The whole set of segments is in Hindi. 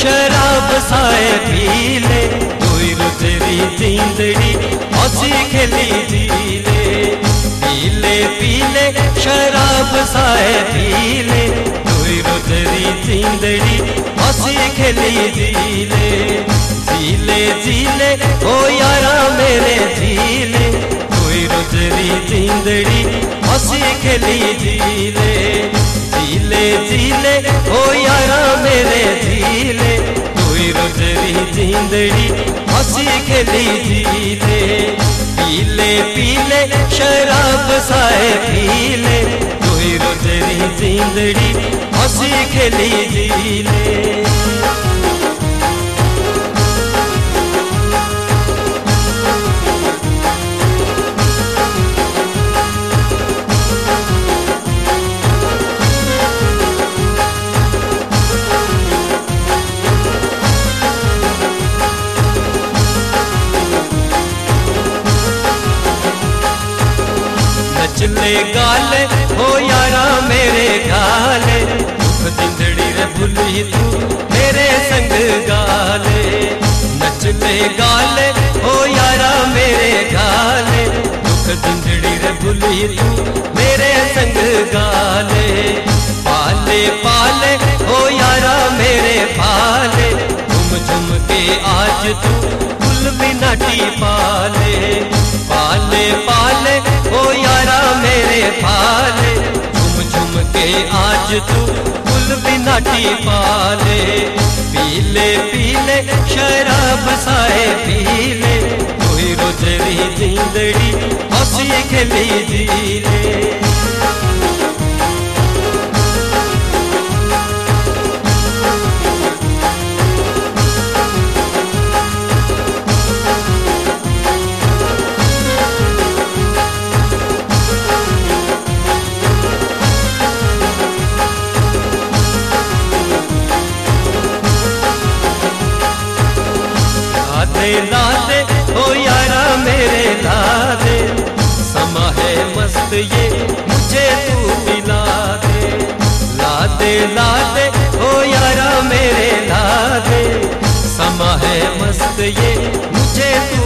शराब साए पीले, कोई रुजरी जिंदड़ी मौसी खेली पीले पीले पीले, शराब साए पीले, कोई रुजरी जिंदड़ी मौसी खेली पीले जीले जीले ओ यारा मेरे जीले कोई रुजरी जिंदड़ी मौसी खेली जीले जीले जीले ओ यारा मेरे जीले कोई जिंदड़ी हसी खेली जीले पीले पीले शराब साए पीले। कोई रोजरी जिंदड़ी हसी खेली जीले नचले गाले हो यारा मेरे गाले दुख जिंदड़ी रे भूली तू मेरे संग गाले। नचले गाले हो यारा मेरे गाले दुख जिंदड़ी रे भूली तू मेरे संग गाले। पाले पाले हो यारा मेरे पाले झुम झुम के आज तू बिनाटी पाले पाले। तू फुल बिनाटी पाले पीले पीले, शराब साए पीले। कोई रोजरी जिंदड़ी हसी खेली जीले लादे लादे ओ यारा मेरे लादे समा है मस्त ये, मुझे तू पिला दे लादे लादे ओ यारा मेरे लादे समा है मस्त ये, मुझे तू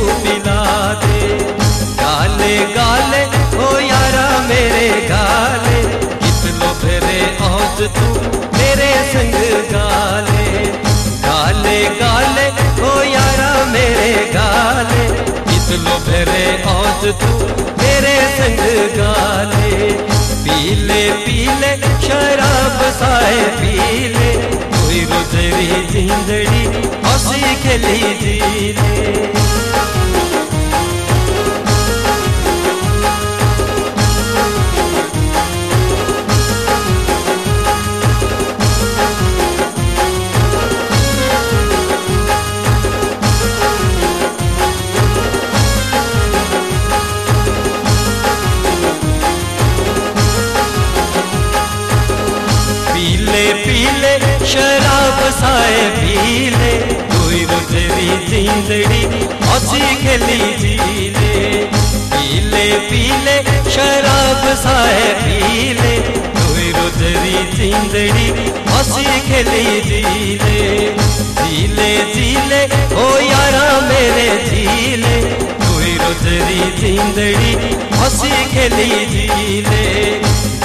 तू मेरे संग गाले पीले पीले शराब साए पीले। कोई रोजरी जिंदड़ी हसी खेली जीले जिंदड़ी हसी खेली जीले पीले पीले, शराब साए पीले। कोई रोजरी जिंदड़ी हसी खेली जीले जीले जीले ओ यारा मेरे जीले कोई रोजरी जिंदड़ी हसी खेली जीले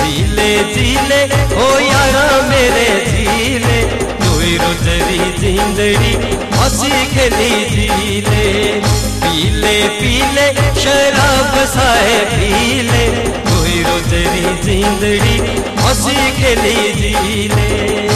जीले जीले ओ यारा मेरे कोई रोजरी जिंदड़ी, हसी खेली जीले। पीले पीले, शराब साए पीले। कोई रोजरी जिंदड़ी, हसी खेली जीले।